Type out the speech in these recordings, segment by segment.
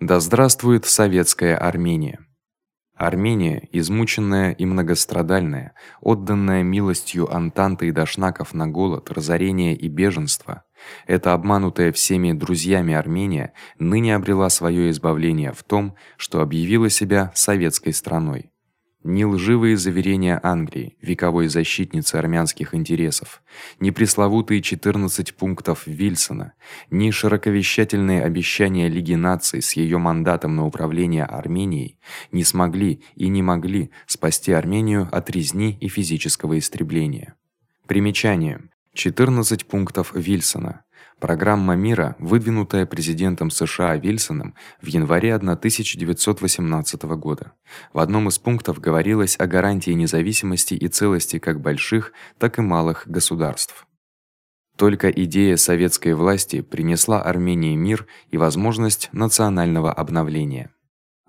Да здравствует советская Армения. Армения, измученная и многострадальная, отданная милостью Антанты и дашнаков на голод, разорение и беженство, эта обманутая всеми друзьями Армения ныне обрела своё избавление в том, что объявила себя советской страной ни лживые заверения Англии, вековой защитницы армянских интересов, ни пресловутые 14 пунктов Вильсона, ни широковещательные обещания Лиги наций с её мандатом на управление Арменией не смогли и не могли спасти Армению от резни и физического истребления. Примечание: 14 пунктов Вильсона Программа мира, выдвинутая президентом США Вильсоном в январе 1918 года. В одном из пунктов говорилось о гарантии независимости и целости как больших, так и малых государств. Только идея советской власти принесла Армении мир и возможность национального обновления.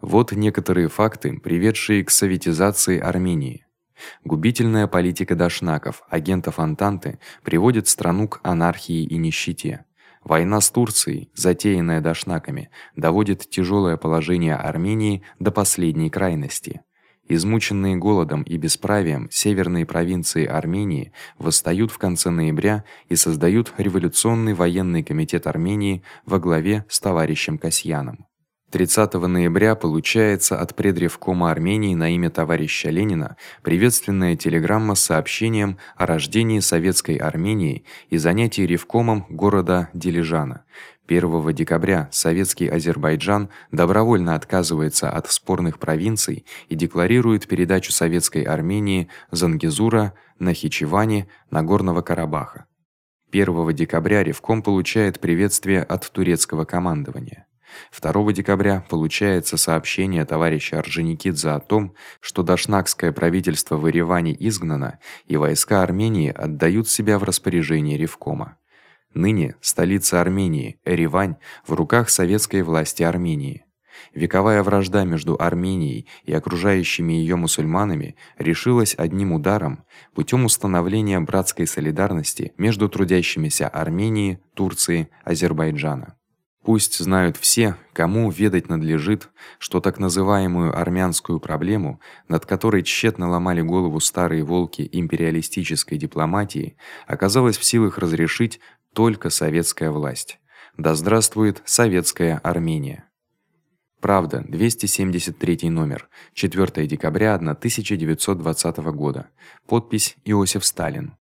Вот некоторые факты, приведшие к советизации Армении. Губительная политика дашнаков, агентов Антанты, приводит страну к анархии и нищете. Война с Турцией, затеянная дашнаками, доводит тяжёлое положение Армении до последней крайности. Измученные голодом и бесправием северные провинции Армении восстают в конце ноября и создают революционный военный комитет Армении во главе с товарищем Касьяном. 30 ноября получается от предревкома Армении на имя товарища Ленина приветственная телеграмма с сообщением о рождении советской Армении и занятии ревкомом города Дилижана. 1 декабря советский Азербайджан добровольно отказывается от спорных провинций и декларирует передачу советской Армении Зангезура, Нахичевани, Нагорного Карабаха. 1 декабря Ревком получает приветствие от турецкого командования. 2 декабря получается сообщение товарища Орджоникидзе о том, что дашнакское правительство в Ереване изгнано, и войска Армении отдают себя в распоряжение Ревкома. Ныне столица Армении, Еревань, в руках советской власти Армении. Вековая вражда между Арменией и окружающими её мусульманами решилась одним ударом путём установления братской солидарности между трудящимися Армении, Турции, Азербайджана. Пусть знают все, кому ведать надлежит, что так называемую армянскую проблему, над которой тщетно ломали голову старые волки империалистической дипломатии, оказалось в силах разрешить только советская власть. Да здравствует советская Армения. Правда, 273 номер. 4 декабря 1920 года. Подпись Иосиф Сталин.